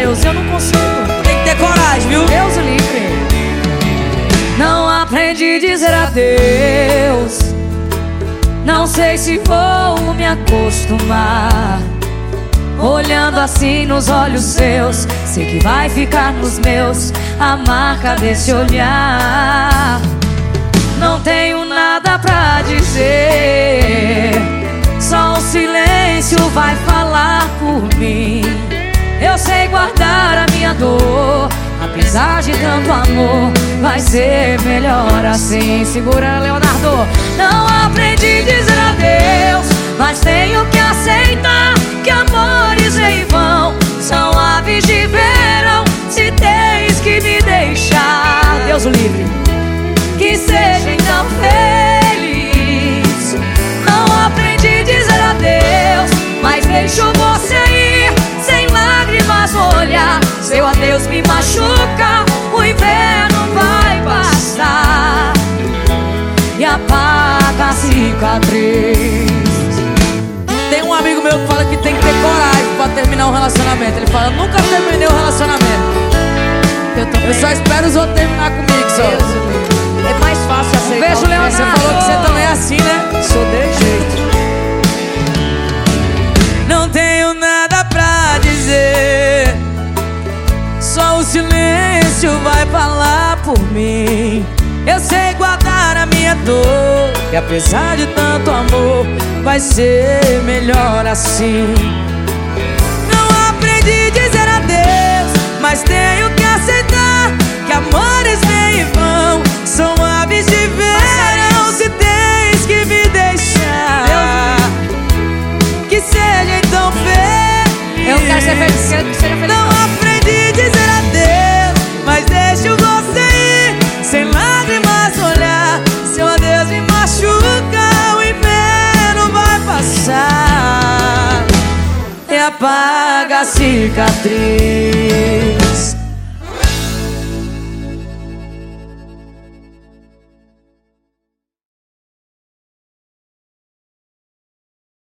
adeus? Eu não consigo. Tem que ter coragem, viu? Deus livre. Não aprendi a dizer adeus. Não sei se vou me acostumar. Olhando assim nos olhos seus, sei que vai ficar nos meus a marca desse olhar. Não tenho nada pra dizer, só o silêncio vai falar por mim. Sei guardar a minha dor, apesar de tanto amor, vai ser melhor assim. Segura, Leonardo. Não aprendi a dizer adeus, mas tenho que aceitar que amores em vão são aves de verão. Se tens que me deixar, Deus o livre, Seu adeus me machuca, o inverno vai passar e apaga a cicatriz. Tem um amigo meu que fala que tem que ter coragem pra terminar um relacionamento. Ele fala, nunca terminei um relacionamento. Eu. Eu só espero os outros terminar comigo, só. É mais fácil aceitar. Beijo, Leonardo. Você falou que silêncio vai falar por mim. Eu sei guardar a minha dor. E apesar de tanto amor, vai ser melhor assim. Não aprendi a dizer adeus, mas tenho que aceitar que amores vêm e vão. São aves de verão. Se tens que me deixar, que seja então feliz. Eu quero ser feliz, quero que seja feliz. Não apaga a cicatriz.